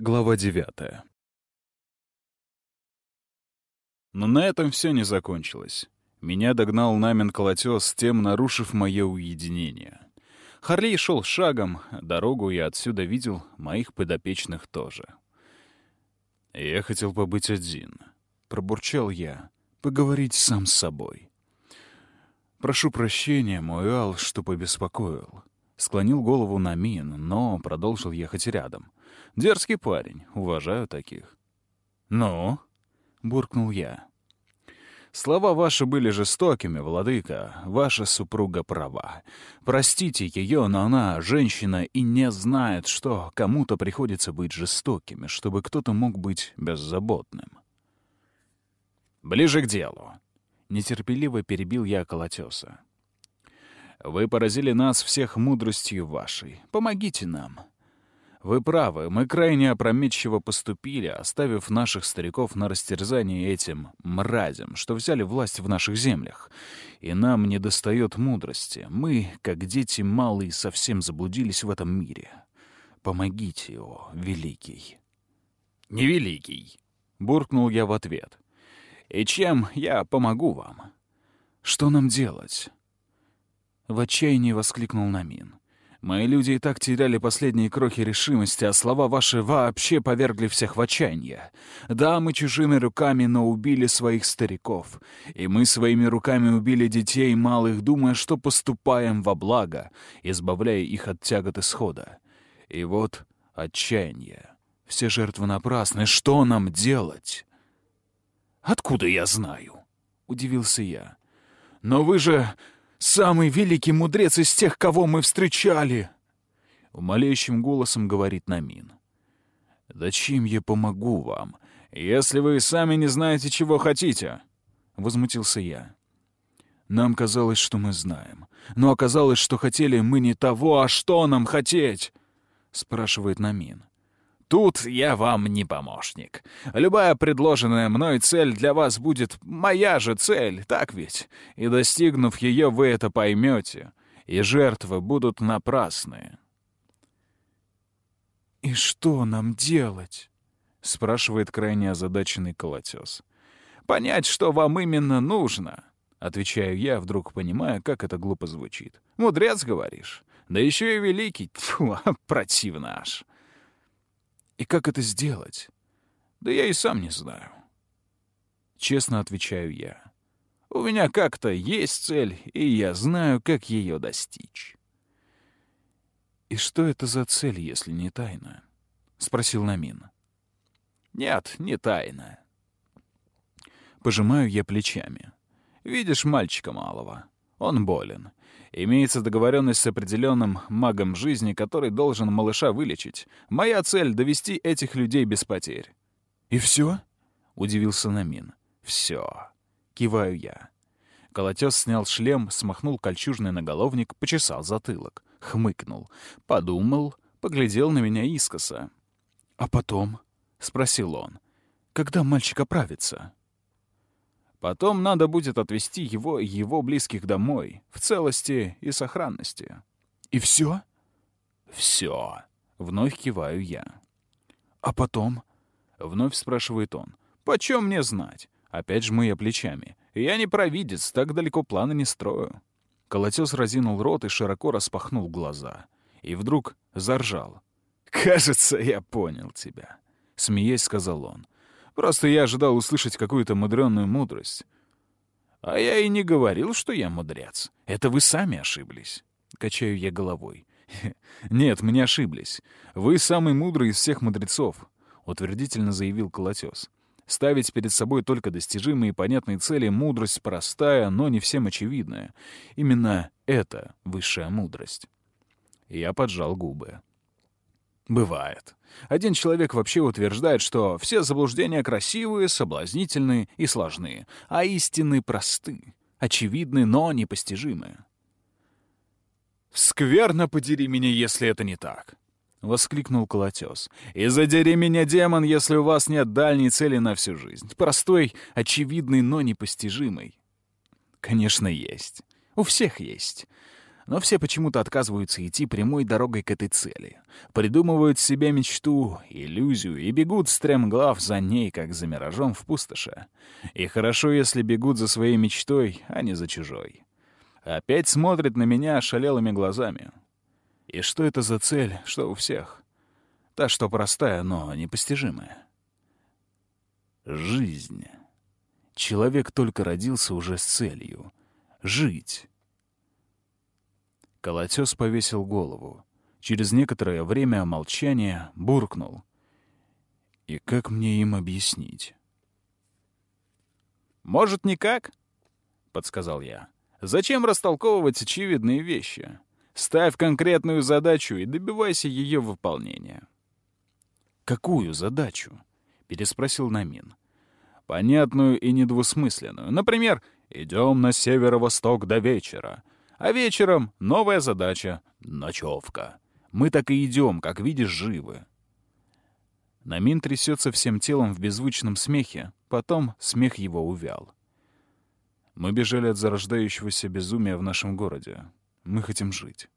Глава девятая. Но на этом все не закончилось. Меня догнал Намин колотес, тем нарушив мое уединение. Харлей шел шагом, дорогу я отсюда видел, моих подопечных тоже. «Я хотел побыть один», — пробурчал я, — «поговорить сам с собой». «Прошу прощения, мой Ал, что побеспокоил». Склонил голову на Мин, но продолжил ехать рядом. Дерзкий парень, уважаю таких. «Ну?» — буркнул я. Слова ваши были жестокими, владыка. Ваша супруга права. Простите ее, но она женщина и не знает, что кому-то приходится быть жестокими, чтобы кто-то мог быть беззаботным. Ближе к делу. Нетерпеливо перебил я колотеса. Вы поразили нас всех мудростью вашей. Помогите нам. Вы правы, мы крайне опрометчиво поступили, оставив наших стариков на растерзание этим мразям, что взяли власть в наших землях. И нам не достает мудрости. Мы, как дети малые, совсем заблудились в этом мире. Помогите, о, великий. Не великий, буркнул я в ответ. И чем я помогу вам? Что нам делать? В отчаянии воскликнул Намин. Мои люди и так теряли последние крохи решимости, а слова ваши вообще повергли всех в отчаяние. Да, мы чужими руками, но убили своих стариков. И мы своими руками убили детей малых, думая, что поступаем во благо, избавляя их от тягот исхода. И вот отчаяние. Все жертвы напрасны. Что нам делать? «Откуда я знаю?» — удивился я. «Но вы же Самый великий мудрец из тех, кого мы встречали!» Умоляющим голосом говорит Намин. «Да чем я помогу вам, если вы сами не знаете, чего хотите?» Возмутился я. Нам казалось, что мы знаем. Но оказалось, что хотели мы не того, а что нам хотеть? Спрашивает Намин. Тут я вам не помощник. Любая предложенная мной цель для вас будет моя же цель, так ведь? И достигнув ее, вы это поймете, и жертвы будут напрасные. «И что нам делать?» — спрашивает крайне озадаченный колотес. «Понять, что вам именно нужно», — отвечаю я, вдруг понимая, как это глупо звучит. «Мудрец, говоришь? Да еще и великий. Тьфу, противно аж». И как это сделать? Да я и сам не знаю. Честно отвечаю я. У меня как-то есть цель, и я знаю, как ее достичь. «И что это за цель, если не тайна?» — спросил Намин. «Нет, не тайна». Пожимаю я плечами. «Видишь мальчика малого? Он болен. Имеется договоренность с определенным магом жизни, который должен малыша вылечить. Моя цель — довести этих людей без потерь». «И все?» — удивился Намин. «Все». Киваю я. Колотес снял шлем, смахнул кольчужный наголовник, почесал затылок, хмыкнул, подумал, поглядел на меня искоса. «А потом?» — спросил он. «Когда мальчик оправится?» Потом надо будет отвезти его и его близких домой, в целости и сохранности. И все? Все. Вновь киваю я. А потом? Вновь спрашивает он. Почем мне знать? Опять жму я плечами. Я не провидец, так далеко планы не строю. Колотес разинул рот и широко распахнул глаза. И вдруг заржал. «Кажется, я понял тебя», — смеясь сказал он. Просто я ожидал услышать какую-то мудреную мудрость. А я и не говорил, что я мудрец. Это вы сами ошиблись. Качаю я головой. Нет, мы не ошиблись. Вы самый мудрый из всех мудрецов, утвердительно заявил Колотес. Ставить перед собой только достижимые и понятные цели — мудрость простая, но не всем очевидная. Именно это высшая мудрость. Я поджал губы. Бывает. Один человек вообще утверждает, что все заблуждения красивые, соблазнительные и сложные, а истины просты, очевидны, но непостижимы. «Скверно подери меня, если это не так!» — воскликнул Колотес. «И задери меня, демон, если у вас нет дальней цели на всю жизнь. Простой, очевидный, но непостижимый». «Конечно, есть. У всех есть. Но все почему-то отказываются идти прямой дорогой к этой цели. Придумывают себе мечту, иллюзию и бегут стремглав за ней, как за миражом в пустоши. И хорошо, если бегут за своей мечтой, а не за чужой. Опять смотрит на меня ошалелыми глазами. И что это за цель, что у всех? Та, что простая, но непостижимая. Жизнь. Человек только родился уже с целью — жить. Колотес повесил голову. Через некоторое время молчания буркнул. И как мне им объяснить? «Может, никак?» — подсказал я. «Зачем растолковывать очевидные вещи? Ставь конкретную задачу и добивайся ее выполнения». «Какую задачу?» — переспросил Намин. «Понятную и недвусмысленную. Например, идем на северо-восток до вечера. А вечером новая задача — ночевка. Мы так и идем, как видишь, живы». Намин трясется всем телом в беззвучном смехе, потом смех его увял. Мы бежали от зарождающегося безумия в нашем городе. Мы хотим жить.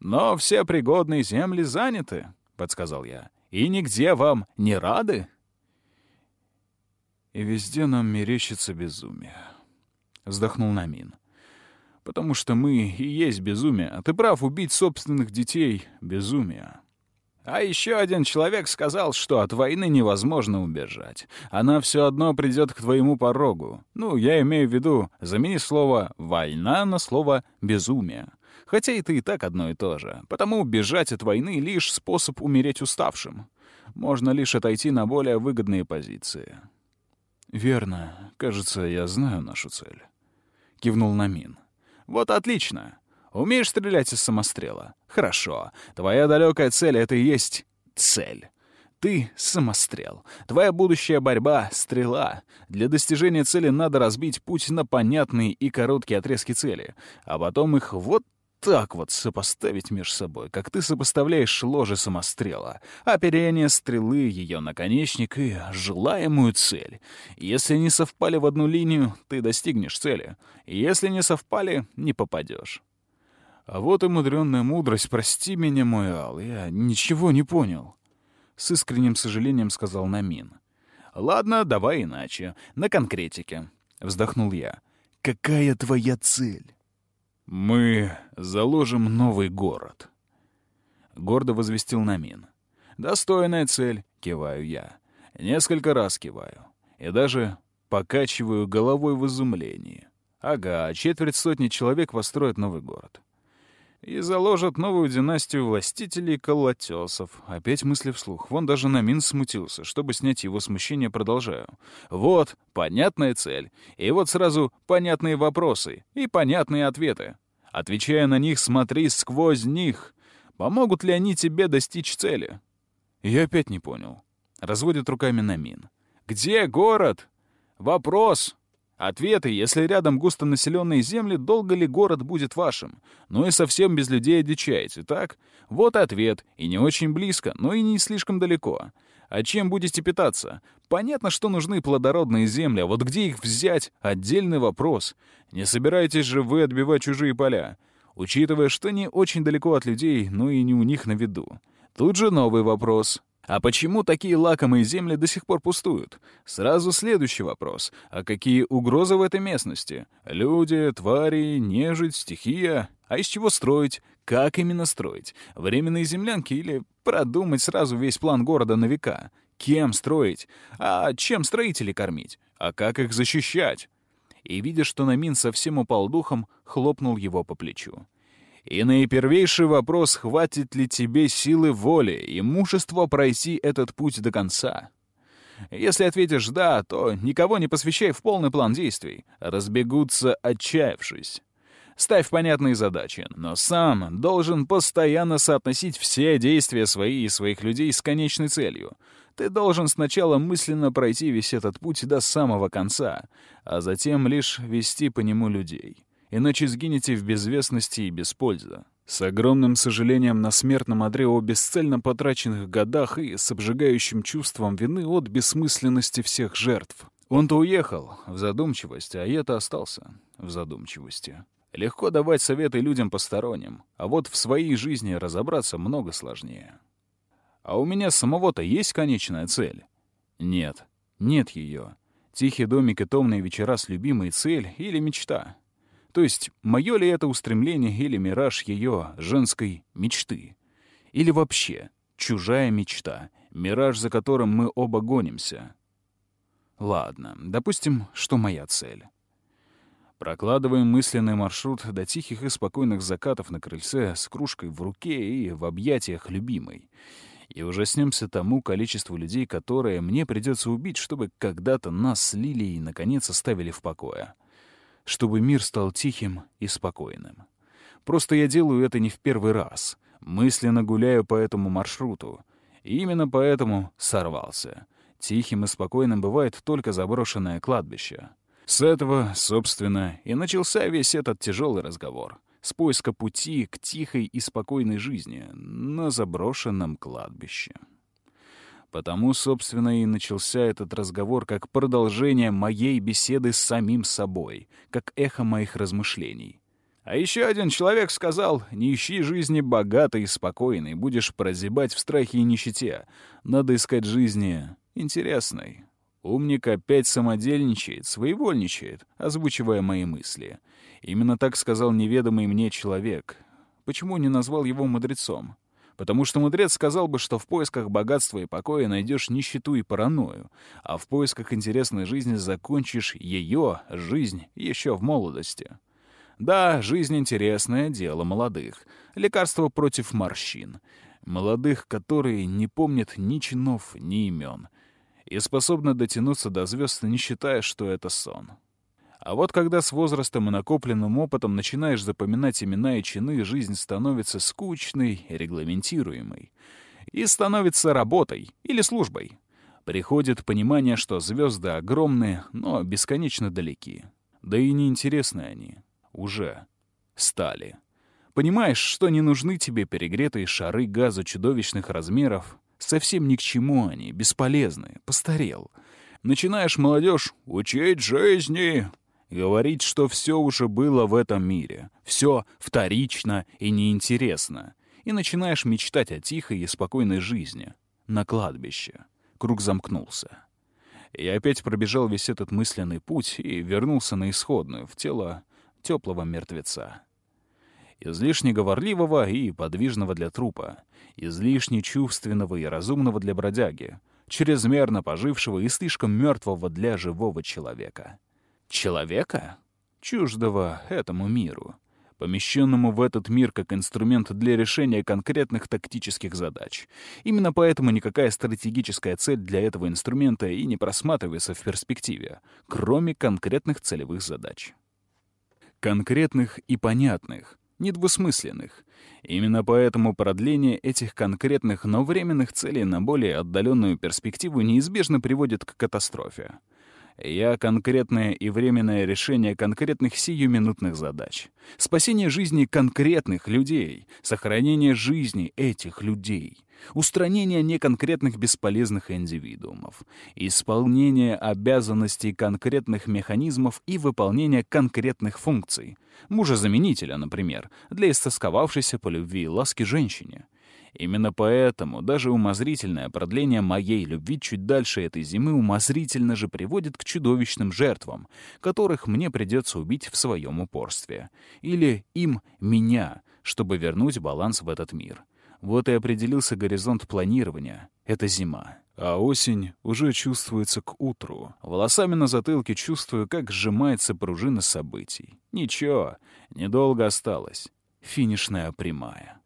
«Но все пригодные земли заняты», — подсказал я. И нигде вам не рады? И везде нам мерещится безумие. Вздохнул Намин. Потому что мы и есть безумие. Ты прав, убить собственных детей — безумие. А еще один человек сказал, что от войны невозможно убежать. Она все одно придет к твоему порогу. Ну, я имею в виду, замени слово «война» на слово «безумие». Хотя это и так одно и то же. Потому бежать от войны — лишь способ умереть уставшим. Можно лишь отойти на более выгодные позиции. «Верно. Кажется, я знаю нашу цель», — кивнул Намин. «Вот отлично. Умеешь стрелять из самострела? Хорошо. Твоя далекая цель — это и есть цель. Ты — самострел. Твоя будущая борьба — стрела. Для достижения цели надо разбить путь на понятные и короткие отрезки цели, а потом их вот так вот сопоставить между собой, как ты сопоставляешь ложе самострела, оперение стрелы, ее наконечник и желаемую цель. Если не совпали в одну линию, ты достигнешь цели. Если не совпали, не попадешь. А вот и мудренная мудрость, прости меня, мой Ал, я ничего не понял. С искренним сожалением сказал Намин. Ладно, давай иначе, на конкретике. Вздохнул я. Какая твоя цель? «Мы заложим новый город», — гордо возвестил Намин. «Достойная цель», — киваю я. Несколько раз киваю. И даже покачиваю головой в изумлении. Ага, четверть сотни человек построят новый город и заложат новую династию властителей колотесов. Опять мысли вслух. Вон даже Намин смутился. Чтобы снять его смущение, продолжаю. Вот, понятная цель. И вот сразу понятные вопросы и понятные ответы. Отвечая на них, смотри сквозь них. Помогут ли они тебе достичь цели? Я опять не понял. Разводит руками Намин. «Где город?» «Вопрос!» Ответы, если рядом густонаселенные земли, долго ли город будет вашим? Ну и совсем без людей одичаете, так? Вот ответ. И не очень близко, но и не слишком далеко. А чем будете питаться? Понятно, что нужны плодородные земли, а вот где их взять — отдельный вопрос. Не собираетесь же вы отбивать чужие поля, учитывая, что не очень далеко от людей, но и не у них на виду. Тут же новый вопрос. А почему такие лакомые земли до сих пор пустуют? Сразу следующий вопрос. А какие угрозы в этой местности? Люди, твари, нежить, стихия? А из чего строить? Как именно строить? Временные землянки или продумать сразу весь план города на века? Кем строить? А чем строителей кормить? А как их защищать? И, видя, что Намин совсем упал духом, хлопнул его по плечу. И наипервейший вопрос, хватит ли тебе силы воли и мужества пройти этот путь до конца. Если ответишь «да», то никого не посвящай в полный план действий. Разбегутся, отчаявшись. Ставь понятные задачи, но сам должен постоянно соотносить все действия свои и своих людей с конечной целью. Ты должен сначала мысленно пройти весь этот путь до самого конца, а затем лишь вести по нему людей иначе сгинете в безвестности и без пользы. С огромным сожалением на смертном одре о бесцельно потраченных годах и с обжигающим чувством вины от бессмысленности всех жертв. Он-то уехал в задумчивость, а я-то остался в задумчивости. Легко давать советы людям посторонним, а вот в своей жизни разобраться много сложнее. А у меня самого-то есть конечная цель? Нет, нет ее. Тихий домик и томные вечера с любимой цель или мечта? То есть, мое ли это устремление или мираж ее женской мечты? Или вообще чужая мечта, мираж, за которым мы оба гонимся? Ладно, допустим, что моя цель. Прокладываем мысленный маршрут до тихих и спокойных закатов на крыльце с кружкой в руке и в объятиях любимой. И ужаснемся тому количеству людей, которое мне придется убить, чтобы когда-то нас с Лилией наконец оставили в покое. Чтобы мир стал тихим и спокойным. Просто я делаю это не в первый раз. Мысленно гуляю по этому маршруту. И именно поэтому сорвался. Тихим и спокойным бывает только заброшенное кладбище. С этого, собственно, и начался весь этот тяжелый разговор. С поиска пути к тихой и спокойной жизни на заброшенном кладбище. Потому, собственно, и начался этот разговор как продолжение моей беседы с самим собой, как эхо моих размышлений. А еще один человек сказал, не ищи жизни богатой и спокойной, будешь прозябать в страхе и нищете. Надо искать жизни интересной, Умник опять самодельничает, своевольничает, озвучивая мои мысли. Именно так сказал неведомый мне человек. Почему не назвал его мудрецом? Потому что мудрец сказал бы, что в поисках богатства и покоя найдешь нищету и паранойю, а в поисках интересной жизни закончишь ее, жизнь, еще в молодости. Да, жизнь — интересное дело молодых. Лекарство против морщин. Молодых, которые не помнят ни чинов, ни имен — и способна дотянуться до звезд, не считая, что это сон. А вот когда с возрастом и накопленным опытом начинаешь запоминать имена и чины, жизнь становится скучной, регламентируемой. И становится работой или службой. Приходит понимание, что звезды огромные, но бесконечно далеки. Да и неинтересны они. Уже стали. Понимаешь, что не нужны тебе перегретые шары газа чудовищных размеров, Совсем ни к чему они, бесполезны, постарел. Начинаешь, молодежь, учить жизни, говорить, что все уже было в этом мире, все вторично и неинтересно, и начинаешь мечтать о тихой и спокойной жизни на кладбище. Круг замкнулся. Я опять пробежал весь этот мысленный путь и вернулся на исходную, в тело теплого мертвеца излишне говорливого и подвижного для трупа, излишне чувственного и разумного для бродяги, чрезмерно пожившего и слишком мертвого для живого человека. Человека? Чуждого этому миру, помещенному в этот мир как инструмент для решения конкретных тактических задач. Именно поэтому никакая стратегическая цель для этого инструмента и не просматривается в перспективе, кроме конкретных целевых задач. Конкретных и понятных, недвусмысленных. Именно поэтому продление этих конкретных, но временных целей на более отдаленную перспективу неизбежно приводит к катастрофе. Я — конкретное и временное решение конкретных сиюминутных задач. Спасение жизни конкретных людей, сохранение жизни этих людей, устранение неконкретных бесполезных индивидуумов, исполнение обязанностей конкретных механизмов и выполнение конкретных функций, мужа-заменителя, например, для истосковавшейся по любви и ласке женщине — Именно поэтому даже умозрительное продление моей любви чуть дальше этой зимы умозрительно же приводит к чудовищным жертвам, которых мне придется убить в своем упорстве. Или им меня, чтобы вернуть баланс в этот мир. Вот и определился горизонт планирования. Это зима. А осень уже чувствуется к утру. Волосами на затылке чувствую, как сжимается пружина событий. Ничего, недолго осталось. Финишная прямая.